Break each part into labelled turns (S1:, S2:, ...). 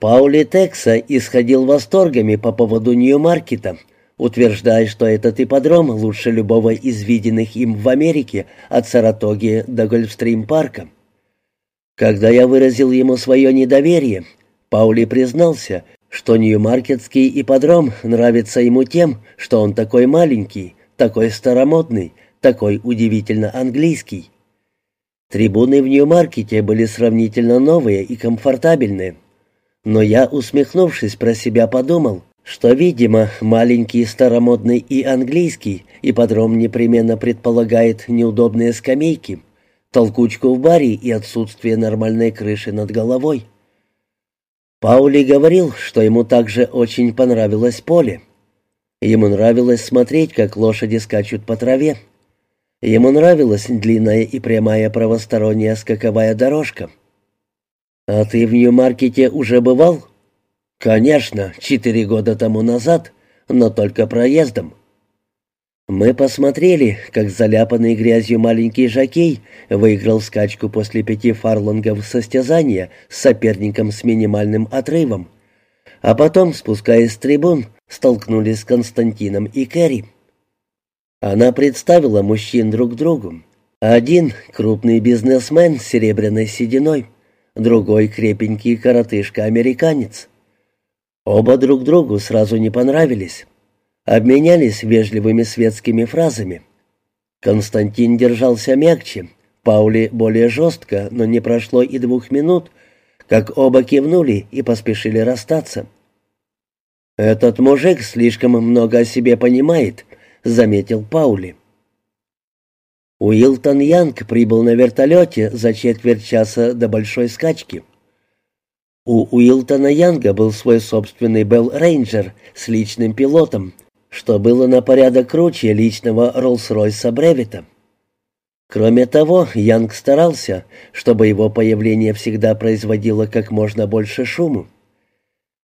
S1: Паули Текса исходил восторгами по поводу Нью-Маркета, утверждая, что этот ипподром лучше любого из виденных им в Америке от Саратоги до Гольфстрим-парка. Когда я выразил ему свое недоверие, Паули признался, что Нью-Маркетский ипподром нравится ему тем, что он такой маленький, такой старомодный, такой удивительно английский. Трибуны в Нью-Маркете были сравнительно новые и комфортабельные. Но я, усмехнувшись про себя, подумал, что, видимо, маленький, старомодный и английский ипподром непременно предполагает неудобные скамейки, толкучку в баре и отсутствие нормальной крыши над головой. Паули говорил, что ему также очень понравилось поле. Ему нравилось смотреть, как лошади скачут по траве. Ему нравилась длинная и прямая правосторонняя скаковая дорожка. «А ты в Нью-Маркете уже бывал?» «Конечно, четыре года тому назад, но только проездом». Мы посмотрели, как заляпанный грязью маленький жокей выиграл скачку после пяти фарлонгов состязания с соперником с минимальным отрывом. А потом, спускаясь с трибун, столкнулись с Константином и Кэрри. Она представила мужчин друг другу. Один — крупный бизнесмен с серебряной сединой, другой — крепенький коротышка-американец. Оба друг другу сразу не понравились обменялись вежливыми светскими фразами. Константин держался мягче, Паули более жестко, но не прошло и двух минут, как оба кивнули и поспешили расстаться. «Этот мужик слишком много о себе понимает», — заметил Паули. Уилтон Янг прибыл на вертолете за четверть часа до большой скачки. У Уилтона Янга был свой собственный Белл Рейнджер с личным пилотом — что было на порядок круче личного Роллс-Ройса Бревита. Кроме того, Янг старался, чтобы его появление всегда производило как можно больше шуму.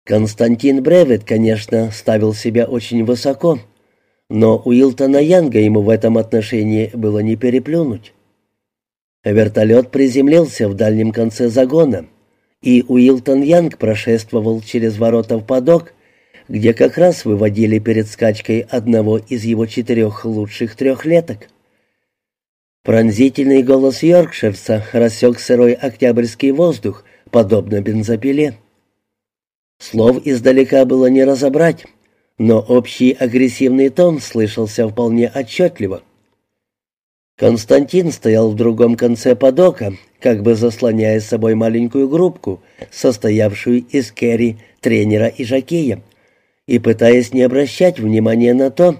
S1: Константин Бревит, конечно, ставил себя очень высоко, но Уилтона Янга ему в этом отношении было не переплюнуть. Вертолет приземлился в дальнем конце загона, и Уилтон Янг прошествовал через ворота в подок, где как раз выводили перед скачкой одного из его четырех лучших трехлеток. Пронзительный голос Йоркширца рассек сырой октябрьский воздух, подобно бензопиле. Слов издалека было не разобрать, но общий агрессивный тон слышался вполне отчетливо. Константин стоял в другом конце подока, как бы заслоняя с собой маленькую группку, состоявшую из Керри, тренера и жакея, и пытаясь не обращать внимания на то,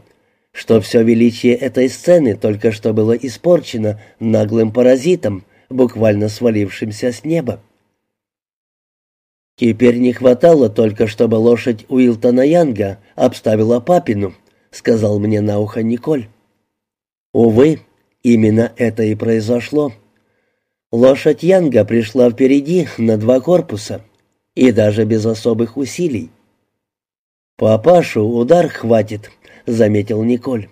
S1: что все величие этой сцены только что было испорчено наглым паразитом, буквально свалившимся с неба. «Теперь не хватало только, чтобы лошадь Уилтона Янга обставила папину», — сказал мне на ухо Николь. Увы, именно это и произошло. Лошадь Янга пришла впереди на два корпуса, и даже без особых усилий. «Папашу удар хватит», — заметил Николь.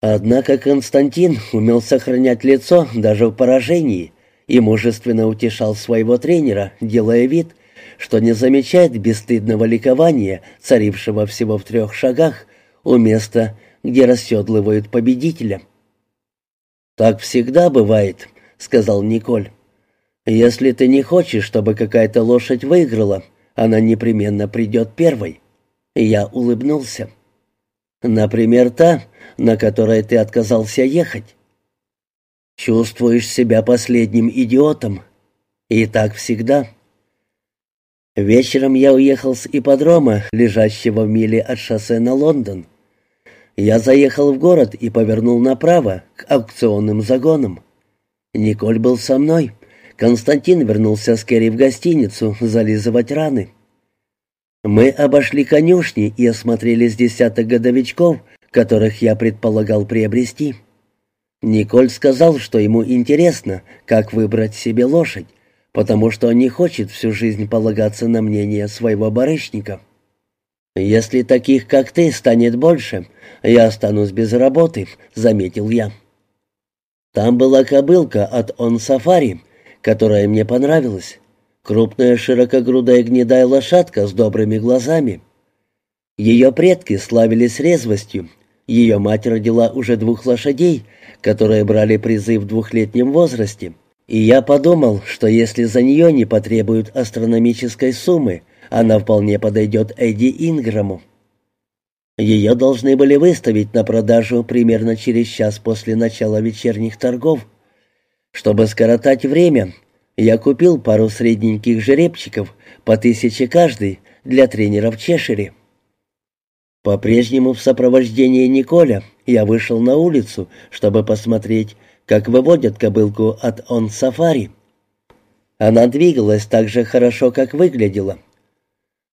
S1: Однако Константин умел сохранять лицо даже в поражении и мужественно утешал своего тренера, делая вид, что не замечает бесстыдного ликования, царившего всего в трех шагах, у места, где расседлывают победителя. «Так всегда бывает», — сказал Николь. «Если ты не хочешь, чтобы какая-то лошадь выиграла, она непременно придет первой». Я улыбнулся. «Например, та, на которой ты отказался ехать. Чувствуешь себя последним идиотом. И так всегда». Вечером я уехал с ипподрома, лежащего в миле от шоссе на Лондон. Я заехал в город и повернул направо, к аукционным загонам. Николь был со мной. Константин вернулся с Керри в гостиницу зализывать раны. Мы обошли конюшни и осмотрели с десяток годовичков, которых я предполагал приобрести. Николь сказал, что ему интересно, как выбрать себе лошадь, потому что он не хочет всю жизнь полагаться на мнение своего барышника. «Если таких, как ты, станет больше, я останусь без работы», — заметил я. Там была кобылка от «Он Сафари», которая мне понравилась. Крупная широкогрудая гнедая лошадка с добрыми глазами. Ее предки славились резвостью. Ее мать родила уже двух лошадей, которые брали призы в двухлетнем возрасте. И я подумал, что если за нее не потребуют астрономической суммы, она вполне подойдет Эдди Инграму. Ее должны были выставить на продажу примерно через час после начала вечерних торгов. Чтобы скоротать время, я купил пару средненьких жеребчиков, по тысяче каждый, для тренера в Чешире. По-прежнему в сопровождении Николя я вышел на улицу, чтобы посмотреть, как выводят кобылку от он-сафари. Она двигалась так же хорошо, как выглядела.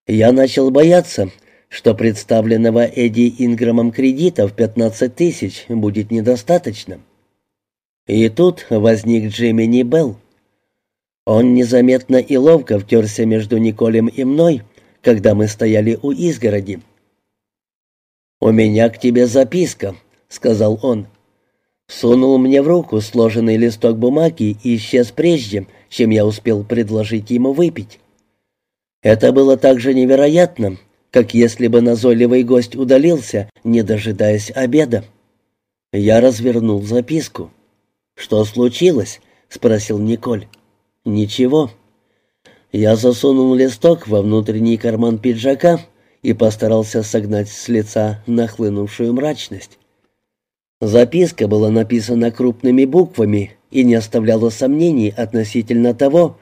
S1: Я начал бояться, что представленного Эдди Инграмом кредита в 15 тысяч будет недостаточно. И тут возник Джимми Белл. Он незаметно и ловко втерся между Николем и мной, когда мы стояли у изгороди. «У меня к тебе записка», — сказал он. Сунул мне в руку сложенный листок бумаги и исчез прежде, чем я успел предложить ему выпить. Это было так же невероятно, как если бы назойливый гость удалился, не дожидаясь обеда. Я развернул записку. «Что случилось?» — спросил Николь. «Ничего». Я засунул листок во внутренний карман пиджака и постарался согнать с лица нахлынувшую мрачность. Записка была написана крупными буквами и не оставляла сомнений относительно того,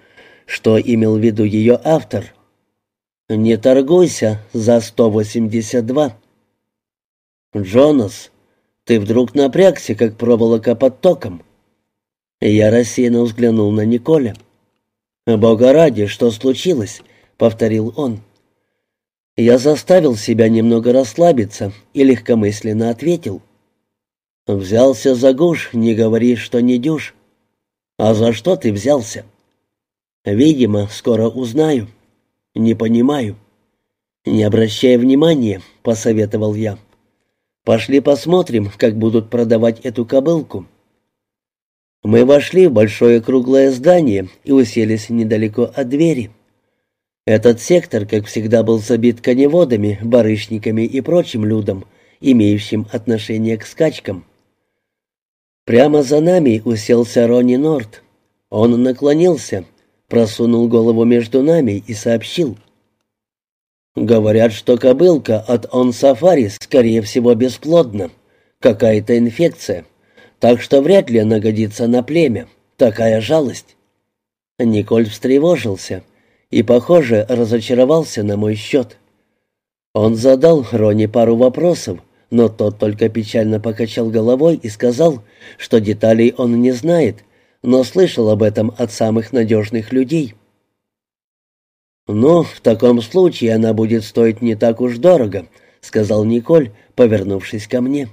S1: что имел в виду ее автор. «Не торгуйся за 182». «Джонас, ты вдруг напрягся, как проволока под током?» Я рассеянно взглянул на Николя. «Бога ради, что случилось?» — повторил он. Я заставил себя немного расслабиться и легкомысленно ответил. «Взялся за гуш, не говори, что не дюж». «А за что ты взялся?» «Видимо, скоро узнаю». «Не понимаю». «Не обращай внимания», — посоветовал я. «Пошли посмотрим, как будут продавать эту кобылку». Мы вошли в большое круглое здание и уселись недалеко от двери. Этот сектор, как всегда, был забит коневодами, барышниками и прочим людом, имеющим отношение к скачкам. Прямо за нами уселся Ронни Норт. Он наклонился, просунул голову между нами и сообщил. «Говорят, что кобылка от он-сафари, скорее всего, бесплодна. Какая-то инфекция так что вряд ли она годится на племя. Такая жалость». Николь встревожился и, похоже, разочаровался на мой счет. Он задал Роне пару вопросов, но тот только печально покачал головой и сказал, что деталей он не знает, но слышал об этом от самых надежных людей. «Ну, в таком случае она будет стоить не так уж дорого», — сказал Николь, повернувшись ко мне.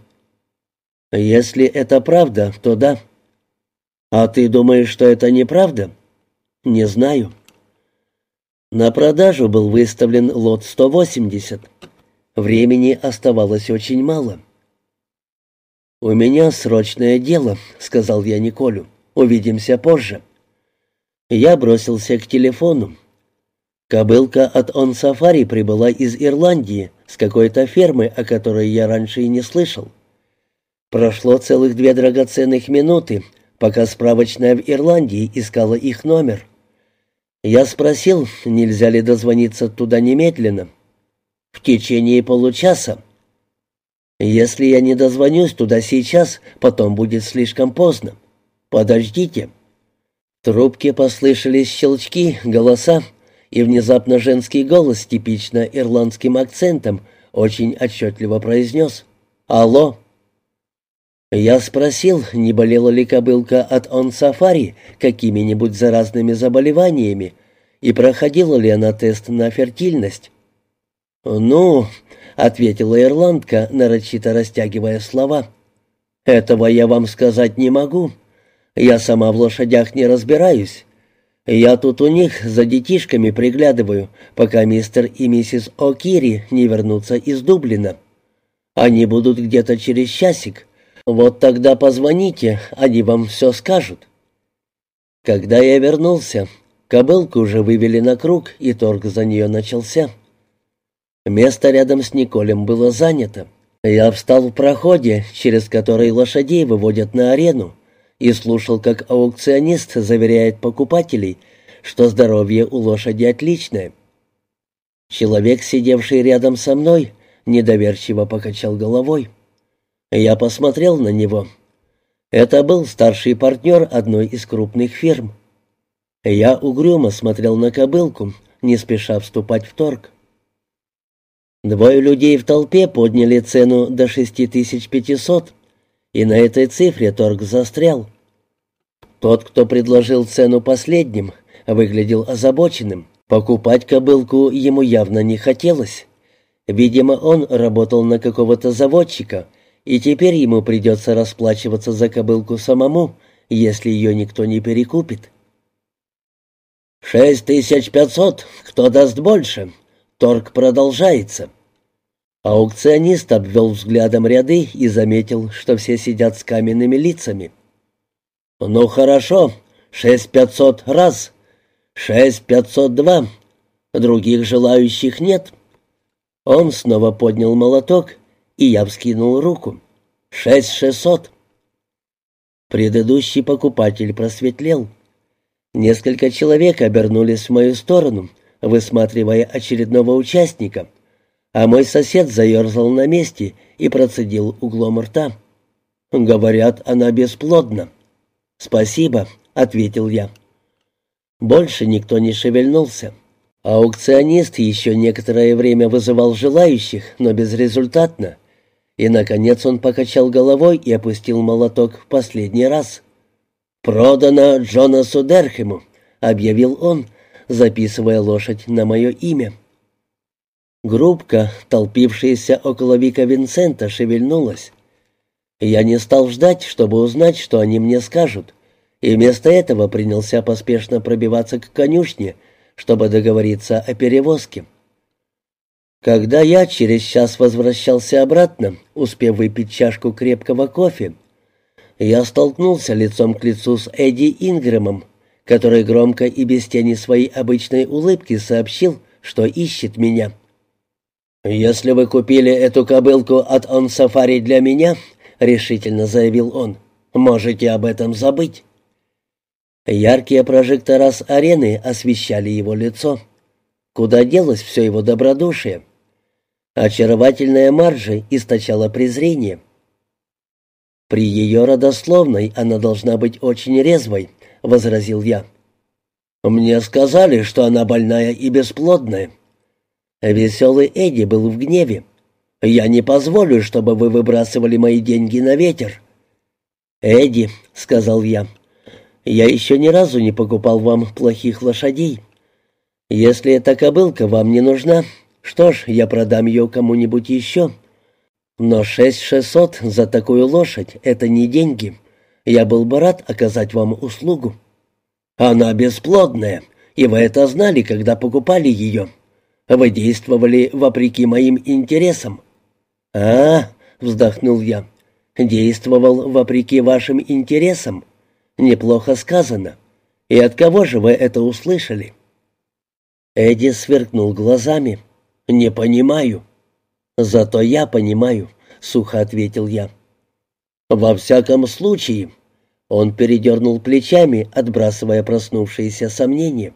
S1: «Если это правда, то да». «А ты думаешь, что это неправда?» «Не знаю». На продажу был выставлен лот 180. Времени оставалось очень мало. «У меня срочное дело», — сказал я Николю. «Увидимся позже». Я бросился к телефону. Кобылка от Он Сафари прибыла из Ирландии, с какой-то фермы, о которой я раньше и не слышал. Прошло целых две драгоценных минуты, пока справочная в Ирландии искала их номер. Я спросил, нельзя ли дозвониться туда немедленно. В течение получаса. Если я не дозвонюсь туда сейчас, потом будет слишком поздно. Подождите. В трубке послышались щелчки, голоса, и внезапно женский голос типично ирландским акцентом очень отчетливо произнес «Алло». Я спросил, не болела ли кобылка от он-сафари какими-нибудь заразными заболеваниями и проходила ли она тест на фертильность. «Ну», — ответила ирландка, нарочито растягивая слова, — «этого я вам сказать не могу. Я сама в лошадях не разбираюсь. Я тут у них за детишками приглядываю, пока мистер и миссис О'Кири не вернутся из Дублина. Они будут где-то через часик». «Вот тогда позвоните, они вам все скажут». Когда я вернулся, Кобылку уже вывели на круг, и торг за нее начался. Место рядом с Николем было занято. Я встал в проходе, через который лошадей выводят на арену, и слушал, как аукционист заверяет покупателей, что здоровье у лошади отличное. Человек, сидевший рядом со мной, недоверчиво покачал головой. Я посмотрел на него. Это был старший партнер одной из крупных фирм. Я угрюмо смотрел на кобылку, не спеша вступать в торг. Двое людей в толпе подняли цену до 6500, и на этой цифре торг застрял. Тот, кто предложил цену последним, выглядел озабоченным. Покупать кобылку ему явно не хотелось. Видимо, он работал на какого-то заводчика, и теперь ему придется расплачиваться за кобылку самому, если ее никто не перекупит. «Шесть тысяч пятьсот. Кто даст больше?» Торг продолжается. Аукционист обвел взглядом ряды и заметил, что все сидят с каменными лицами. «Ну хорошо, шесть пятьсот раз, шесть пятьсот два. Других желающих нет». Он снова поднял молоток, и я вскинул руку. «Шесть шестьсот». Предыдущий покупатель просветлел. Несколько человек обернулись в мою сторону, высматривая очередного участника, а мой сосед заерзал на месте и процедил углом рта. «Говорят, она бесплодна». «Спасибо», — ответил я. Больше никто не шевельнулся. Аукционист еще некоторое время вызывал желающих, но безрезультатно. И, наконец, он покачал головой и опустил молоток в последний раз. «Продано Джонасу Дерхему», — объявил он, записывая лошадь на мое имя. Группка, толпившаяся около Вика Винсента, шевельнулась. Я не стал ждать, чтобы узнать, что они мне скажут, и вместо этого принялся поспешно пробиваться к конюшне, чтобы договориться о перевозке. Когда я через час возвращался обратно, успев выпить чашку крепкого кофе, я столкнулся лицом к лицу с Эдди Ингрэмом, который громко и без тени своей обычной улыбки сообщил, что ищет меня. «Если вы купили эту кобылку от Он Сафари для меня», — решительно заявил он, — «можете об этом забыть». Яркие прожектора с арены освещали его лицо. Куда делось все его добродушие? Очаровательная Марджи источала презрение. «При ее родословной она должна быть очень резвой», — возразил я. «Мне сказали, что она больная и бесплодная». Веселый Эдди был в гневе. «Я не позволю, чтобы вы выбрасывали мои деньги на ветер». «Эдди», — сказал я, — «я еще ни разу не покупал вам плохих лошадей. Если эта кобылка вам не нужна, что ж, я продам ее кому-нибудь еще». Но шесть шестьсот за такую лошадь — это не деньги. Я был бы рад оказать вам услугу. Она бесплодная, и вы это знали, когда покупали ее. Вы действовали вопреки моим интересам. А, вздохнул я. Действовал вопреки вашим интересам. Неплохо сказано. И от кого же вы это услышали? Эдди сверкнул глазами. Не понимаю. «Зато я понимаю», — сухо ответил я. «Во всяком случае...» Он передернул плечами, отбрасывая проснувшиеся сомнения.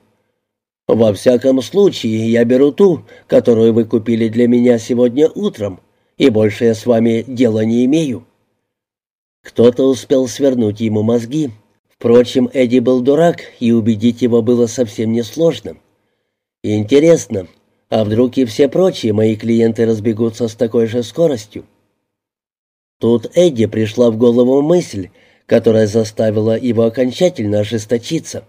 S1: «Во всяком случае, я беру ту, которую вы купили для меня сегодня утром, и больше я с вами дела не имею». Кто-то успел свернуть ему мозги. Впрочем, Эдди был дурак, и убедить его было совсем несложно. Интересно, а вдруг и все прочие мои клиенты разбегутся с такой же скоростью? Тут Эдди пришла в голову мысль, которая заставила его окончательно ожесточиться.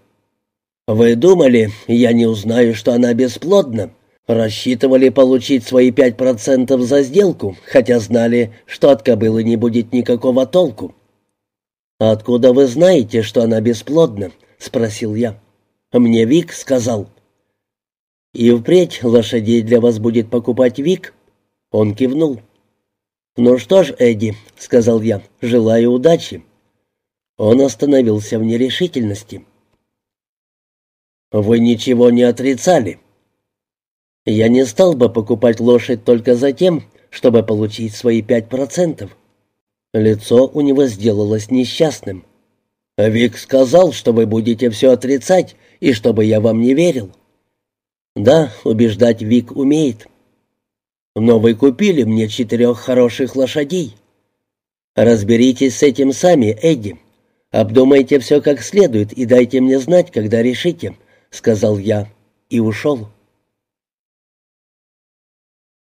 S1: «Вы думали, я не узнаю, что она бесплодна? Рассчитывали получить свои пять процентов за сделку, хотя знали, что от кобылы не будет никакого толку». «Откуда вы знаете, что она бесплодна?» — спросил я. «Мне Вик сказал». «И впредь лошадей для вас будет покупать Вик?» Он кивнул. «Ну что ж, Эдди», — сказал я, — «желаю удачи». Он остановился в нерешительности. Вы ничего не отрицали. Я не стал бы покупать лошадь только за тем, чтобы получить свои пять процентов. Лицо у него сделалось несчастным. «Вик сказал, что вы будете все отрицать, и чтобы я вам не верил». «Да, убеждать Вик умеет». «Но вы купили мне четырех хороших лошадей». «Разберитесь с этим сами, Эдди. Обдумайте все как следует и дайте мне знать, когда решите», — сказал я и ушел.